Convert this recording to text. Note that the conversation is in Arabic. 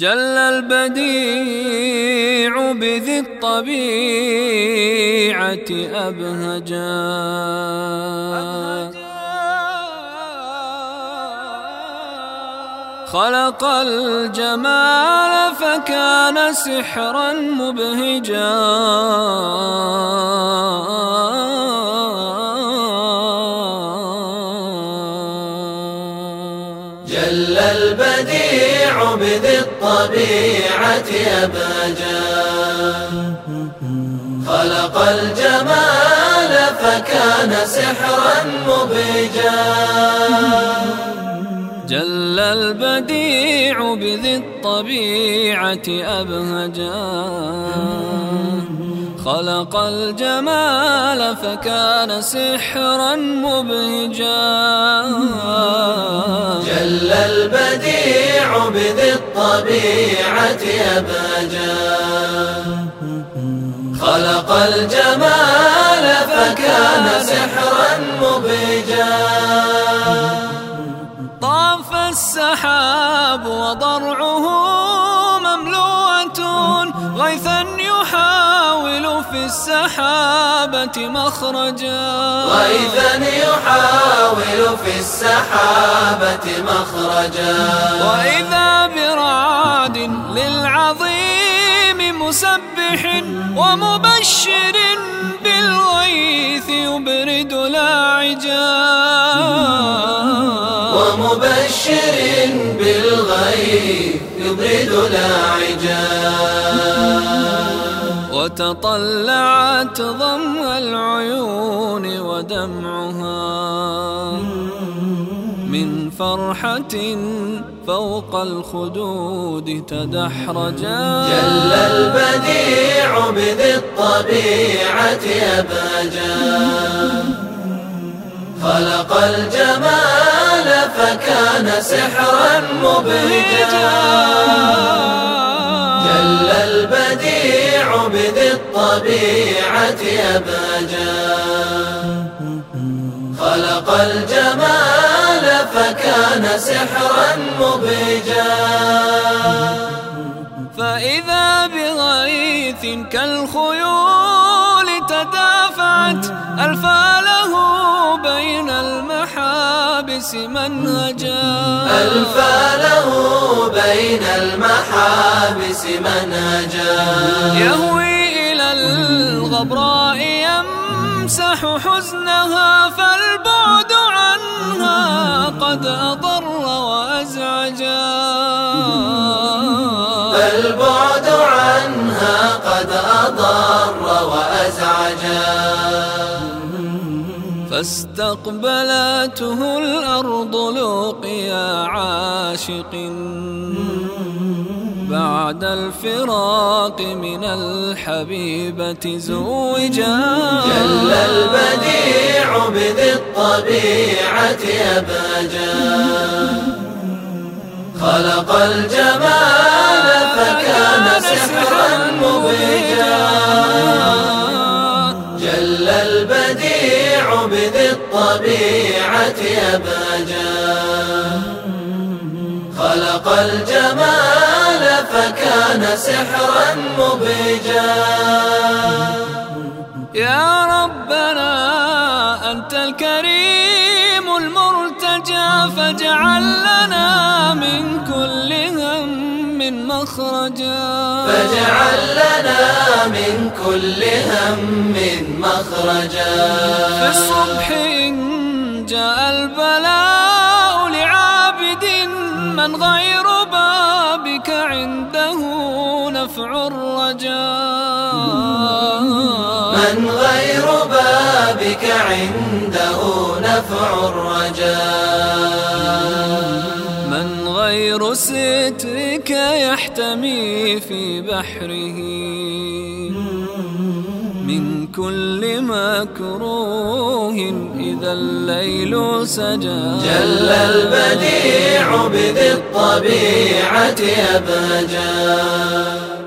جل البديع بذي الطبيعة أبهجا. خلق الجمال فكان سحرا مبهجا. جل البديع بذي الطبيعة أبهجا خلق الجمال فكان سحرا مبهجا جل البديع بذي الطبيعة أبهجا. خلق الجمال فكان سحرا مبهجا. الطبيعة أبهجا خلق الجمال فكان سحرا مبهجا السحاب وضرعه مملوءة. غيثا يحاول في السحابة مخرجا. غيثا يحاول في السحابة مخرجا. وإذا برعاد للعظيم مسبح ومبشر بالغيث يبرد لاعجا مبشر بالغيب يبرد لاعجا وتطلعت ضم العيون ودمعها. من فرحة فوق الخدود تدحرجا. جل البديع بذي الطبيعة أباجا خلق الجمال فكان سحرا مبهجا. جل البديع بذي الطبيعة أباجا خلق الجمال فكان سحرا مبهجا فإذا بغيث كالخيول تدافعت ألفاله بين المحابس منهجا ألفى له بين المحابس منهجا يهوي إلى الغبراء يمسح حزنها فالبعد قد أضر وأزعجا فاستقبلته الأرض لوقيا عاشق. بعد الفراق من الحبيبة زوجا. جل البديع بذي الطبيعة أباجا خلق الجمال الطبيعة أباجا خلق الجمال فكان سحرا مبهجا يا ربنا أنت الكريم المرتجى فاجعل لنا من كل هم مخرجا. فاجعل لنا من كل هم مخرجا. في الصبح جاء البلاء لعابد من غير بابك عنده نفع الرجاء. من غير بابك عنده نفع الرجاء. من غير سترك يحتمي في بحره. من كل مكروه إذا الليل سجى. جل البديع بذي الطبيعة أبهجا